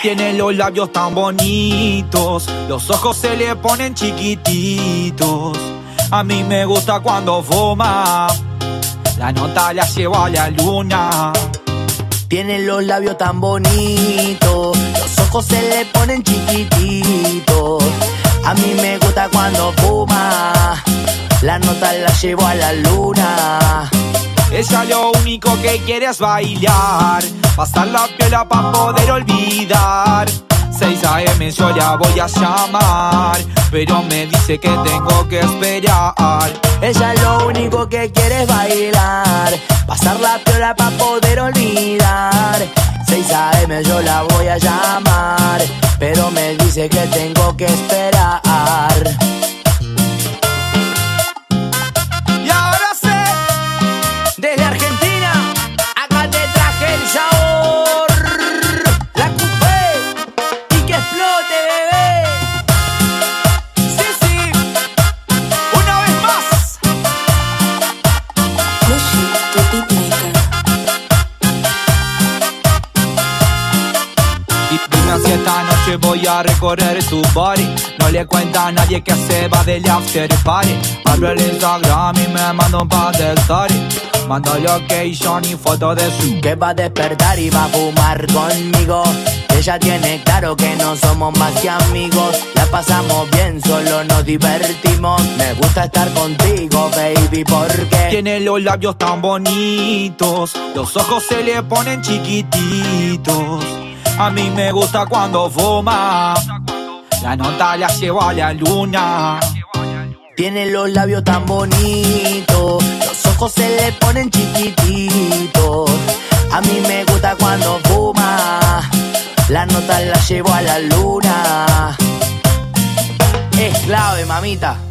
Tiene los labios tan bonitos, los ojos se le ponen chiquititos. A mí me gusta cuando fuma, la nota la llevo a la luna. Tiene los labios tan bonitos, los ojos se le ponen chiquititos. A mí me gusta cuando fuma, la nota la llevo a la luna. Ella lo único que quiere es bailar, pasar la piola para poder olvidar. 6 AM yo la voy a llamar, pero me dice que tengo que esperar. Ella lo único que quiere es bailar, pasar la piola para poder olvidar. 6 AM yo la voy a llamar, pero me dice que tengo que esperar. Esta noche voy a recorrer su body No le cuenta a nadie que se va del after party Abro el Instagram y me mando un par de stories Mando location y foto de su Que va a despertar y va a fumar conmigo. Ella tiene claro que no somos más que amigos. La pasamos bien, solo nos divertimos. Me gusta estar contigo, baby, porque. Tiene los labios tan bonitos Los ojos se le ponen chiquititos A mí me gusta cuando fuma La nota la llevo a la luna Tiene los labios tan bonitos, los ojos se le ponen chiquititos. A mí me gusta cuando fuma, la nota la llevo a la luna. Es clave, mamita.